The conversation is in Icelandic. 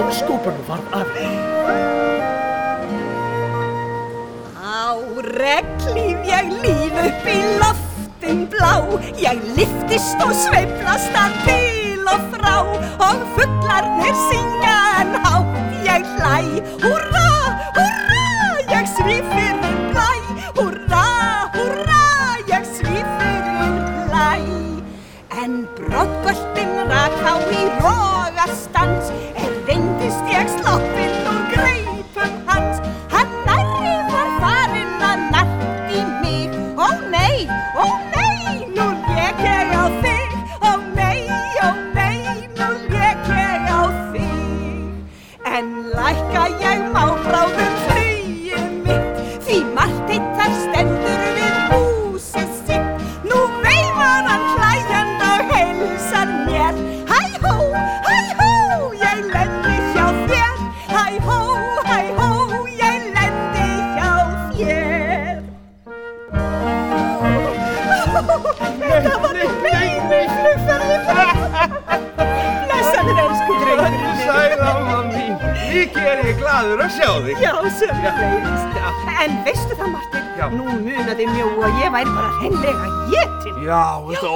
óskópunum varð af? Á reglíf ég líf upp í loftin blá. Ég liftist og sveiflast að til og frá. Og fugglarnir syngja en hátt ég hlæ. Húrra, húrra, ég svíf fyrir blæ. Húrra, húrra, ég svíf fyrir blæ. En brottgöltin rak á í rogastans lækka ég mikið er ég gladur að sjá þig. Já, sem leiðist. En veistu það, Martin? Já. Nú munaði mjó og ég væri bara hreinlega jetin. Já, þetta